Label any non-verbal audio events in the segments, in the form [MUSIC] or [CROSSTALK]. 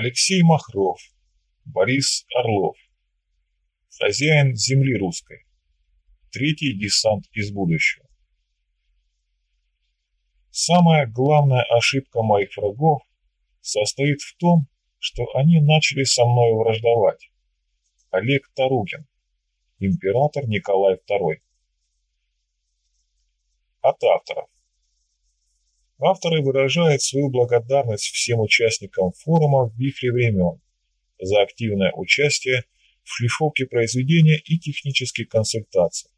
Алексей Махров, Борис Орлов, хозяин земли русской, третий десант из будущего. Самая главная ошибка моих врагов состоит в том, что они начали со мной враждовать. Олег Таругин, император Николай II. От авторов. Авторы выражают свою благодарность всем участникам форума в вихре времен за активное участие в шлифовке произведения и технические консультации.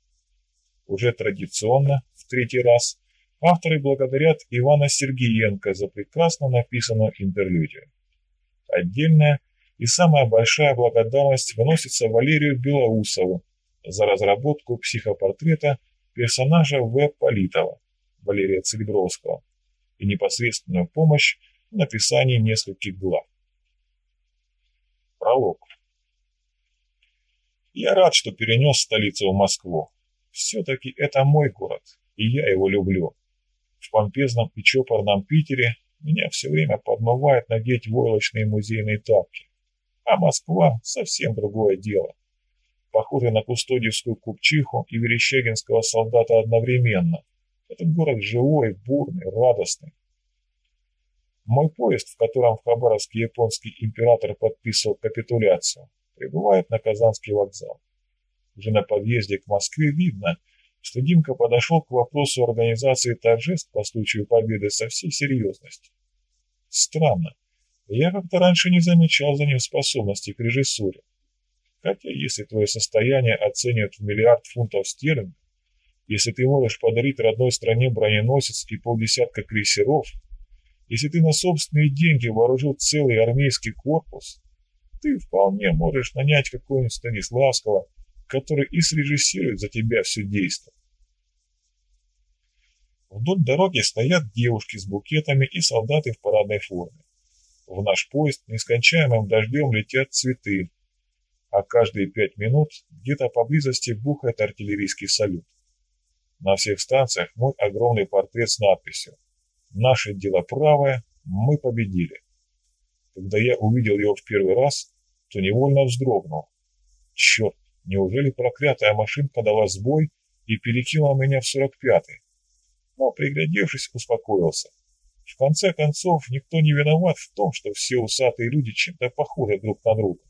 Уже традиционно, в третий раз, авторы благодарят Ивана Сергеенко за прекрасно написанную интерлюдию. Отдельная и самая большая благодарность выносится Валерию Белоусову за разработку психопортрета персонажа В. Политова, Валерия Цельбровского, и непосредственную помощь в написании нескольких глав. Пролог. Я рад, что перенес столицу в Москву. Все-таки это мой город, и я его люблю. В помпезном и чопорном Питере меня все время подмывает надеть войлочные музейные тапки. А Москва — совсем другое дело. Похоже на кустодиевскую купчиху и верещагинского солдата одновременно. Этот город живой, бурный, радостный. Мой поезд, в котором в Хабаровске японский император подписывал капитуляцию, прибывает на Казанский вокзал. Уже на подъезде к Москве видно, что Димка подошел к вопросу организации торжеств по случаю победы со всей серьезностью. Странно, я как-то раньше не замечал за ним способности к режиссуре. Хотя если твое состояние оценивают в миллиард фунтов стерлингов, если ты можешь подарить родной стране броненосец и полдесятка крейсеров, если ты на собственные деньги вооружил целый армейский корпус, ты вполне можешь нанять какого-нибудь Станиславского, который и срежиссирует за тебя все действо. Вдоль дороги стоят девушки с букетами и солдаты в парадной форме. В наш поезд нескончаемым дождем летят цветы, а каждые пять минут где-то поблизости бухает артиллерийский салют. На всех станциях мой огромный портрет с надписью «Наше дело правое, мы победили». Когда я увидел его в первый раз, то невольно вздрогнул. Черт, неужели проклятая машинка дала сбой и перекинула меня в сорок пятый? Но, приглядевшись, успокоился. В конце концов, никто не виноват в том, что все усатые люди чем-то похожи друг на друга.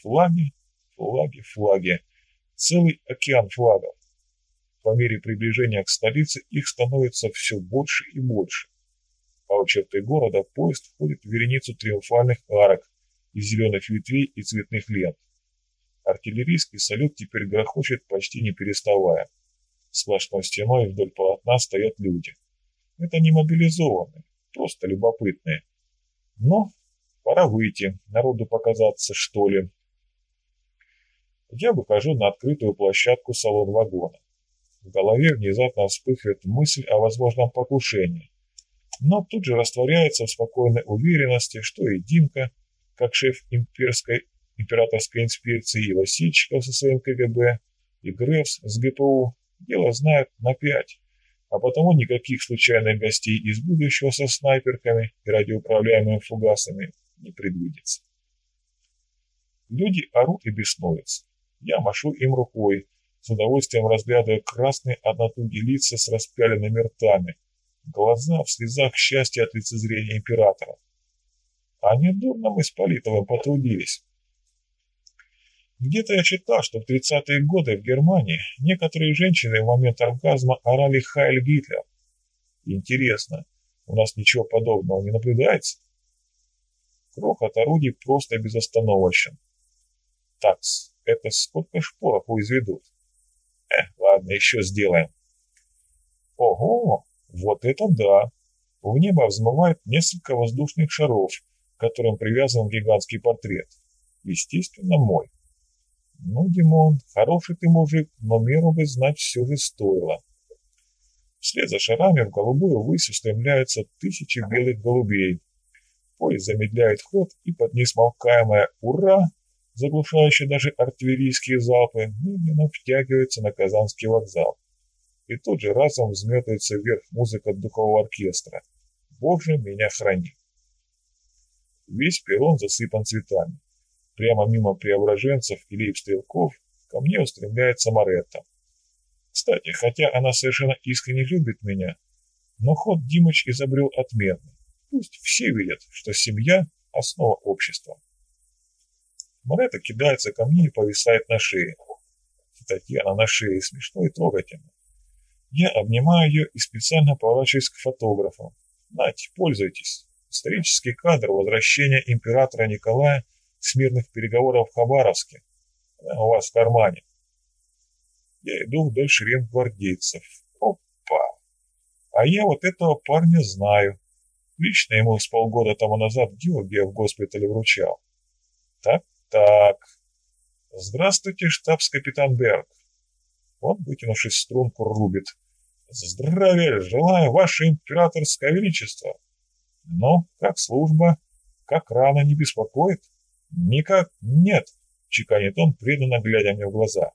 Флаги, флаги, флаги. Целый океан флагов. По мере приближения к столице их становится все больше и больше. У черты города поезд входит в вереницу триумфальных арок из зеленых ветвей и цветных лент. Артиллерийский салют теперь грохочет почти не переставая. Сплошной стеной вдоль полотна стоят люди. Это не мобилизованные, просто любопытные. Но пора выйти, народу показаться, что ли. Я выхожу на открытую площадку салон вагона. В голове внезапно вспыхивает мысль о возможном покушении, но тут же растворяется в спокойной уверенности, что и Димка, как шеф имперской, императорской инспекции, и Васильчиков со своим КГБ, и Грефс с ГПУ дело знают на пять, а потому никаких случайных гостей из будущего со снайперками и радиоуправляемыми фугасами не предвидится. Люди орут и беснуются. Я машу им рукой, с удовольствием разглядывая красные от натуги лица с распяленными ртами, глаза в слезах счастья от лицезрения императора. А недурно мы с Политовым потрудились. Где-то я читал, что в 30-е годы в Германии некоторые женщины в момент оргазма орали «Хайль Гитлер». Интересно, у нас ничего подобного не наблюдается? Крохот орудий просто безостановочен. Такс, это сколько шпоров изведут? [LAUGHS] Ладно, еще сделаем. Ого, вот это да! В небо взмывает несколько воздушных шаров, к которым привязан гигантский портрет. Естественно, мой. Ну, Димон, хороший ты мужик, но меру бы знать все же стоило. Вслед за шарами в голубую высь устремляются тысячи белых голубей. Поезд замедляет ход, и под несмолкаемое «Ура!», заглушающее даже артиллерийские залпы, медленно втягивается на Казанский вокзал. И тут же разом взметается вверх музыка духового оркестра. Боже, меня храни! Весь перрон засыпан цветами. Прямо мимо преображенцев и лейб-стрелков ко мне устремляется Моретта. Кстати, хотя она совершенно искренне любит меня, но ход Димыч изобрел отменный. Пусть все видят, что семья – основа общества. Моретта кидается ко мне и повисает на шее. Татьяна на шее смешно и трогательно. Я обнимаю ее и специально поворачиваюсь к фотографам. Нате, пользуйтесь. Исторический кадр возвращения императора Николая с мирных переговоров в Хабаровске. У вас в кармане. Я иду вдоль шеренг гвардейцев. Опа! А я вот этого парня знаю. Лично ему с полгода тому назад Георгия в госпитале вручал. Так-так. Здравствуйте, штабс-капитан Берг. Он, вытянувшись струнку, рубит. Здравия желаю, ваше императорское величество. Но как служба? Как рано не беспокоит? Никак нет, чеканит он, преданно глядя мне в глаза.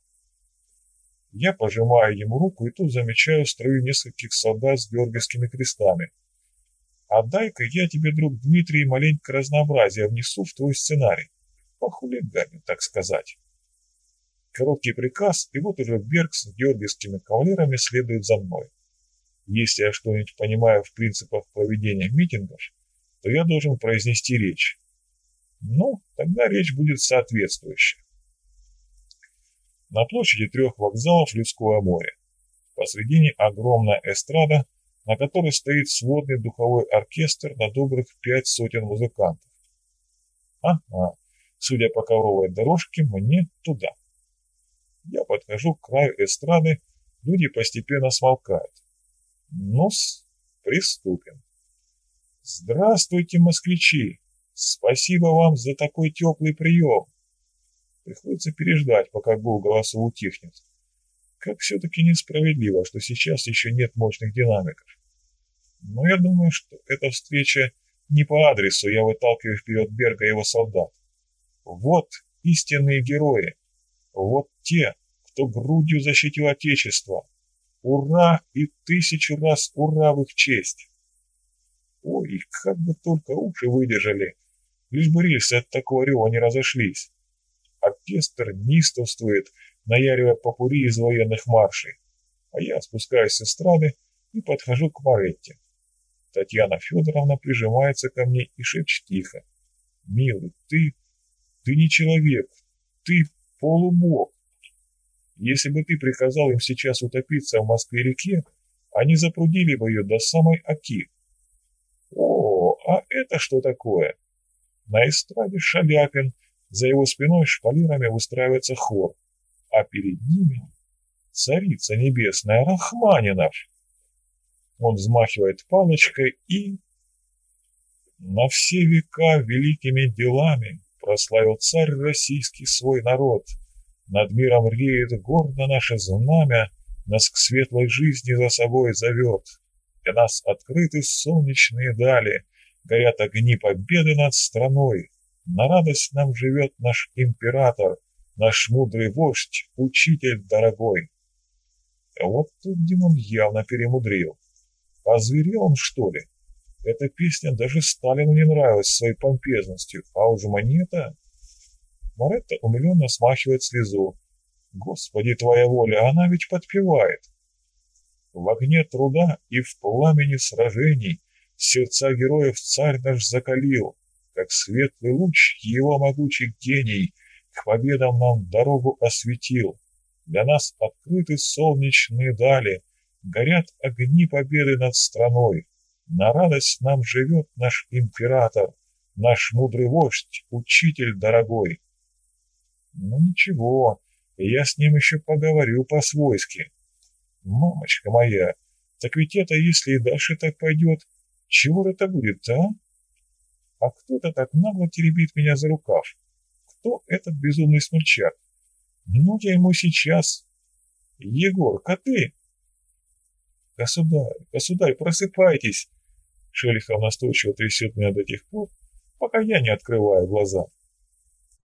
Я пожимаю ему руку и тут замечаю строю нескольких солдат с георгиевскими крестами. Отдай-ка я тебе, друг Дмитрий, маленько разнообразия внесу в твой сценарий. Похулиганю, так сказать. Короткий приказ, и вот уже Берг с георгиевскими кавалерами следует за мной. Если я что-нибудь понимаю в принципах проведения митингов, то я должен произнести речь. Ну, тогда речь будет соответствующая. На площади трех вокзалов Людское море. Посредине огромная эстрада, на которой стоит сводный духовой оркестр на добрых пять сотен музыкантов. Ага, судя по ковровой дорожке, мне туда. Я подхожу к краю эстрады, люди постепенно смолкают. ну приступим. Здравствуйте, москвичи! Спасибо вам за такой теплый прием. Приходится переждать, пока гул голосов утихнет. Как все-таки несправедливо, что сейчас еще нет мощных динамиков. Но я думаю, что эта встреча не по адресу, я выталкиваю вперед Берга и его солдат. Вот истинные герои, вот те, кто грудью защитил Отечество. Ура и тысячу раз ура в их честь. Ой, как бы только уши выдержали, лишь бы рельсы от такого рева не разошлись. Оркестр нистовствует, наяривая попури из военных маршей, а я спускаюсь с эстрады и подхожу к Маретте. Татьяна Федоровна прижимается ко мне и шепчет тихо. «Милый, ты... ты не человек, ты полубог. Если бы ты приказал им сейчас утопиться в Москве-реке, они запрудили бы ее до самой Оки. О, а это что такое? На эстраде Шаляпин, за его спиной шпалерами выстраивается хор, а перед ними царица небесная Рахманинов. Он взмахивает палочкой и... На все века великими делами прославил царь российский свой народ. Над миром реет гордо наше знамя, нас к светлой жизни за собой зовет. Для нас открыты солнечные дали, горят огни победы над страной. На радость нам живет наш император, наш мудрый вождь, учитель дорогой. Вот тут Димон явно перемудрил. Озверел он, что ли? Эта песня даже Сталину не нравилась своей помпезностью, а уж монета... Моретта умиленно смахивает слезу. Господи, твоя воля, она ведь подпевает. В огне труда и в пламени сражений сердца героев царь наш закалил, как светлый луч его могучий гений к победам нам дорогу осветил. Для нас открыты солнечные дали, горят огни победы над страной. На радость нам живет наш император, наш мудрый вождь, учитель дорогой. Ну ничего, я с ним еще поговорю по-свойски. Мамочка моя, так ведь это, если и дальше так пойдет, чего это будет, а? А кто-то так нагло теребит меня за рукав. Кто этот безумный смельчак? Ну, я ему сейчас. Егор, коты! Государь, государь, просыпайтесь! Шелихов настойчиво трясет меня до тех пор, пока я не открываю глаза.